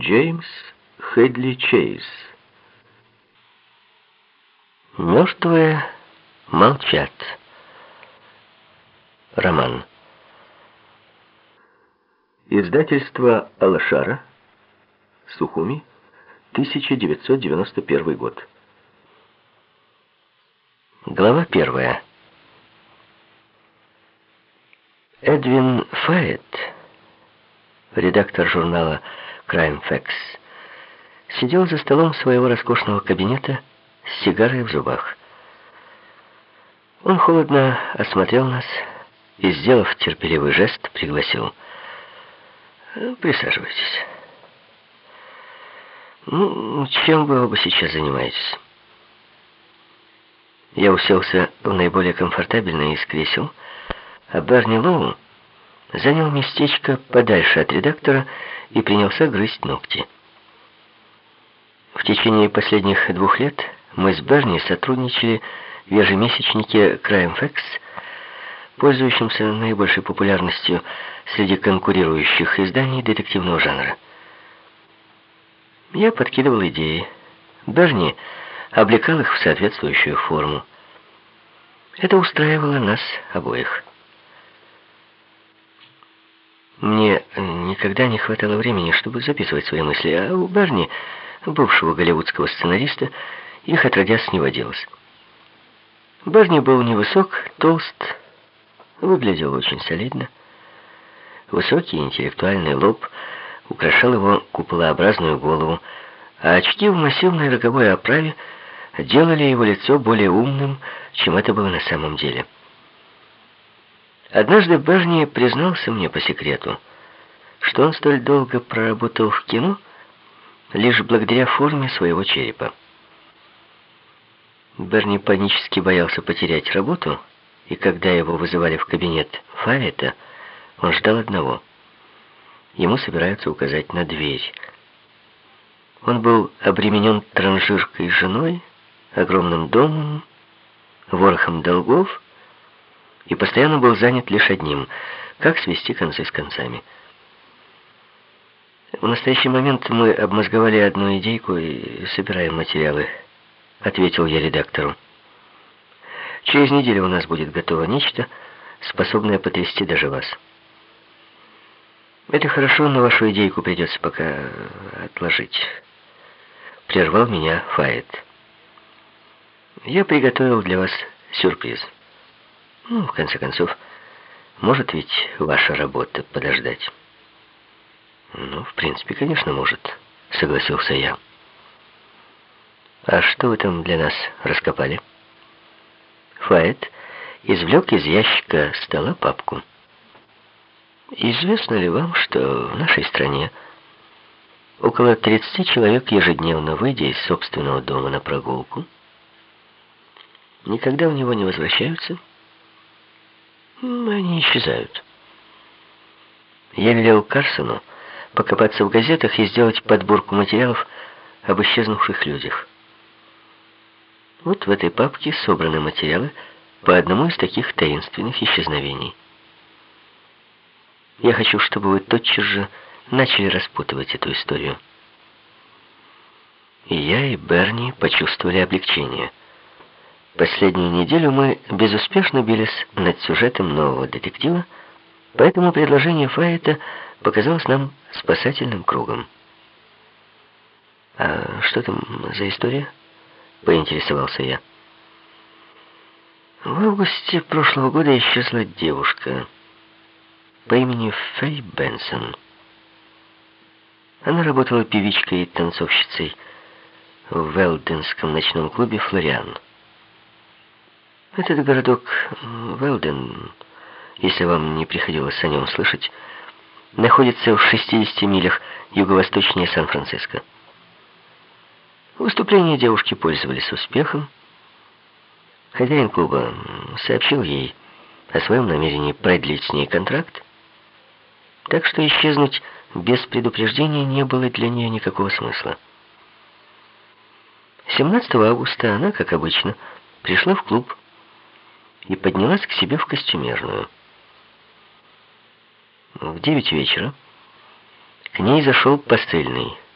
Джеймс Хедли Чейз. Мертвые молчат. Роман. Издательство Алашара. Сухуми. 1991 год. Глава первая. Эдвин Файет, редактор журнала Crime Facts, сидел за столом своего роскошного кабинета с сигарой в зубах. Он холодно осмотрел нас и, сделав терпеливый жест, пригласил. «Присаживайтесь. Ну, чем вы оба сейчас занимаетесь?» Я уселся в наиболее комфортабельное из кресел, а Берни Лоу занял местечко подальше от редактора и принялся грызть ногти. В течение последних двух лет мы с Берни сотрудничали в ежемесячнике Crime Facts, пользующемся наибольшей популярностью среди конкурирующих изданий детективного жанра. Я подкидывал идеи. Берни облекал их в соответствующую форму. Это устраивало нас обоих. Мне никогда не хватало времени, чтобы записывать свои мысли, а у Барни, бывшего голливудского сценариста, их отродясь не водилось. Барни был невысок, толст, выглядел очень солидно. Высокий интеллектуальный лоб украшал его куполообразную голову, а очки в массивной роговой оправе делали его лицо более умным, чем это было на самом деле. Однажды Берни признался мне по секрету, что он столь долго проработал в кино лишь благодаря форме своего черепа. Берни панически боялся потерять работу, и когда его вызывали в кабинет Фавета, он ждал одного. Ему собираются указать на дверь. Он был обременен транжиркой женой, огромным домом, ворохом долгов и постоянно был занят лишь одним — как свести концы с концами. В настоящий момент мы обмозговали одну идейку и собираем материалы, ответил я редактору. Через неделю у нас будет готово нечто, способное потрясти даже вас. Это хорошо, но вашу идейку придется пока отложить. Прервал меня Файет. Я приготовил для вас сюрприз. Ну, в конце концов, может ведь ваша работа подождать? Ну, в принципе, конечно, может, согласился я. А что вы там для нас раскопали? Фаэт извлек из ящика стола папку. Известно ли вам, что в нашей стране около 30 человек ежедневно, выйдя из собственного дома на прогулку, никогда в него не возвращаются? Они исчезают. Я велел Карсону покопаться в газетах и сделать подборку материалов об исчезнувших людях. Вот в этой папке собраны материалы по одному из таких таинственных исчезновений. Я хочу, чтобы вы тотчас же начали распутывать эту историю. И я, и Берни почувствовали облегчение. Последнюю неделю мы безуспешно бились над сюжетом нового детектива, поэтому предложение Файета показалось нам спасательным кругом. «А что там за история?» — поинтересовался я. В августе прошлого года исчезла девушка по имени Фэй Бенсон. Она работала певичкой и танцовщицей в Велденском ночном клубе «Флориан». Этот городок Велден, если вам не приходилось о нем слышать, находится в 60 милях юго-восточнее Сан-Франциско. Выступления девушки пользовались успехом. Хозяин клуба сообщил ей о своем намерении продлить с ней контракт, так что исчезнуть без предупреждения не было для нее никакого смысла. 17 августа она, как обычно, пришла в клуб и поднялась к себе в костюмерную. В девять вечера к ней зашел посыльный